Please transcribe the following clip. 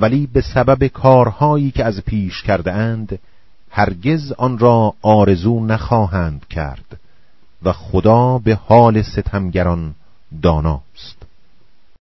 ولی به سبب کارهایی که از پیش کرده اند هرگز آن را آرزو نخواهند کرد و خدا به حال ستمگران داناست.